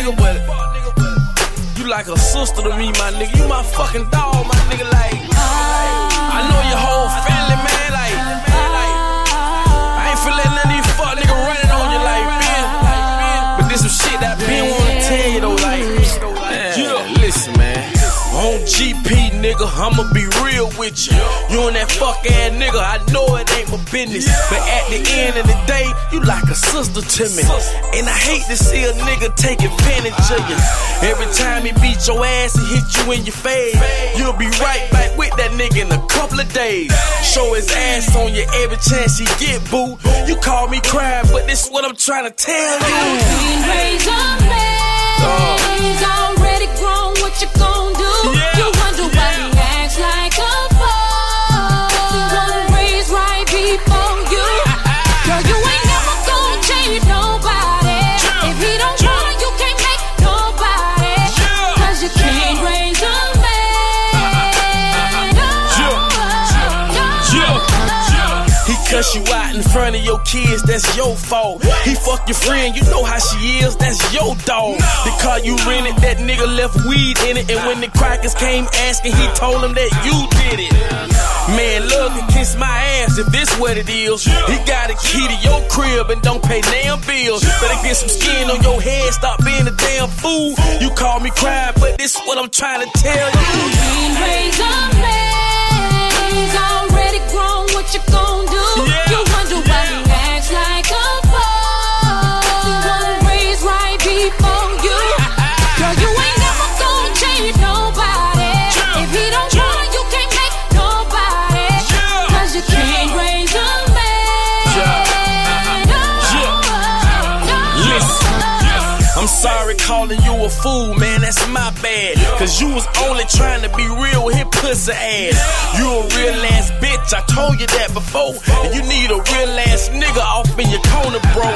nigga with it. You like a sister to me, my nigga. You my fucking dog, my nigga. Like. Nigga, I'ma be real with you. You and that fuck ass nigga, I know it ain't my business. But at the end of the day, you like a sister to me. And I hate to see a nigga take advantage of you. Every time he beat your ass and hit you in your face, you'll be right back with that nigga in a couple of days. Show his ass on you every chance he get, boo. You call me crying, but this is what I'm trying to tell you. Raised on man, he's cuss you out in front of your kids, that's your fault. He fuck your friend, you know how she is, that's your dog. The car you rented, that nigga left weed in it. And when the crackers came asking, he told them that you did it. Man, love can kiss my ass if this what it is. He got a key to your crib and don't pay damn bills. Better get some skin on your head, stop being a damn fool. You call me crying, but this what I'm trying to tell you. I'm sorry calling you a fool, man. That's my bad. Cause you was only trying to be real with his pussy ass. You a real ass bitch, I told you that before. And you need a real ass nigga off in your corner, bro.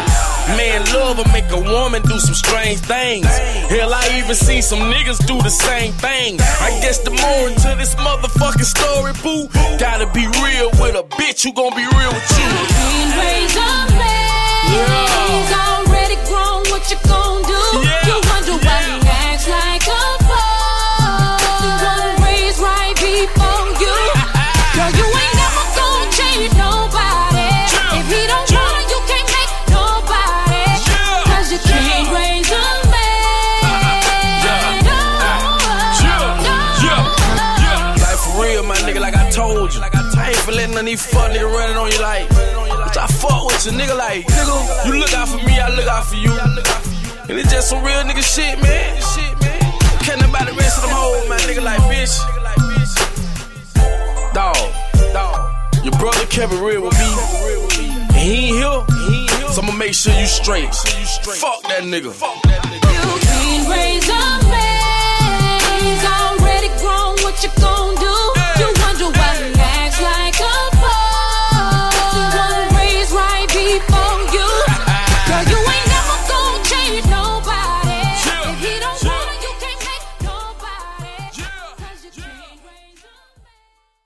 Man, love will make a woman do some strange things. Hell, I even seen some niggas do the same thing. I guess the more into this motherfucking story, boo. Gotta be real with a bitch who gon' be real with you. Being raised none of these fuck nigga running on you like. Bitch, I fuck with you, nigga. Like, nigga, you look out for me, I look out for you. And it's just some real nigga shit, man. Can't nobody rest of them hoes, my nigga. Like, bitch. Dog, dog. Your brother kept it real with me. And he ain't here. So I'ma make sure you straight. Fuck that nigga. Being raised a